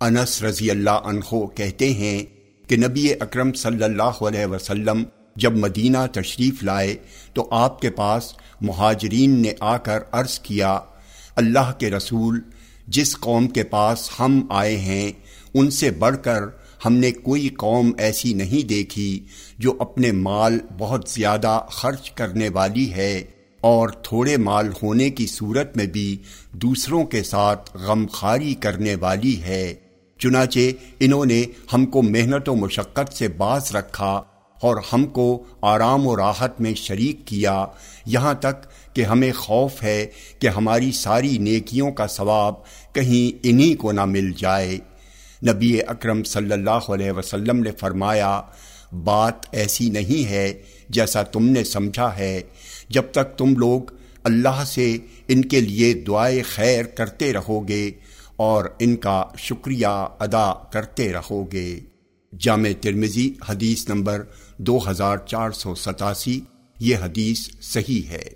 انس رضی اللہ عنہ کہتے ہیں کہ نبی اکرم صلی اللہ علیہ وسلم جب مدینہ تشریف لائے تو آپ کے پاس مہاجرین نے آ کر عرض کیا، اللہ کے رسول، جس قوم کے پاس ہم آئے ہیں، ان سے بڑھ کر ہم نے کوئی قوم ایسی نہیں دیکھی جو اپنے مال بہت زیادہ خرچ کرنے والی ہے اور تھوڑے مال ہونے کی صورت میں بھی دوسروں کے ساتھ غمخاری کرنے والی ہے۔ چنانچہ انہوں نے ہم کو محنت و مشقت سے باز رکھا اور ہم کو آرام و راحت میں شریک کیا۔ یہاں تک کہ ہمیں خوف ہے کہ ہماری ساری نیکیوں کا ثواب کہیں انہی کو نہ مل جائے۔ نبی اکرم صلی اللہ علیہ وسلم نے فرمایا، بات ایسی نہیں ہے جیسا تم نے سمجھا ہے۔ جب تک تم لوگ اللہ سے ان کے لیے دعائے خیر کرتے رہو گے اور ان کا شکریہ ادا کرتے رہو گے۔ جامع ترمزی حدیث نمبر دو ہزار چار سو ستاسی، یہ حدیث صحیح ہے۔